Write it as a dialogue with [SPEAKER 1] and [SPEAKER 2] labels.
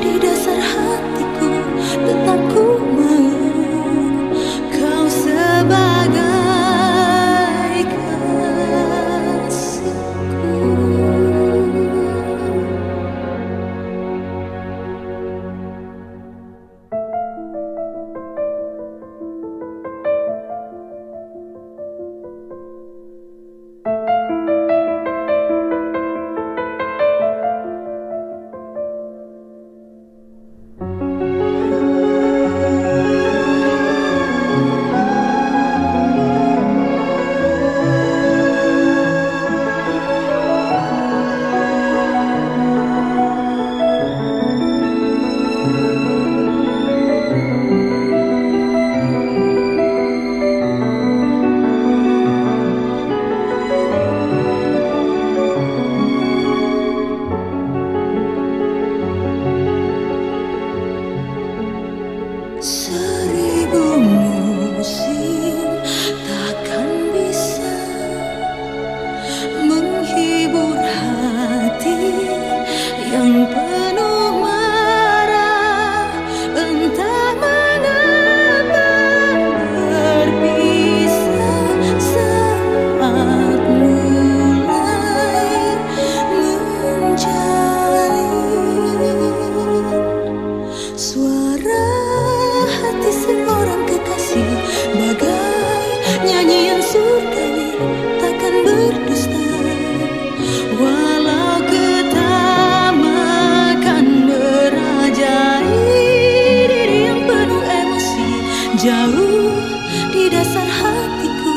[SPEAKER 1] di dasar hatiku. jauh di dasar hatiku.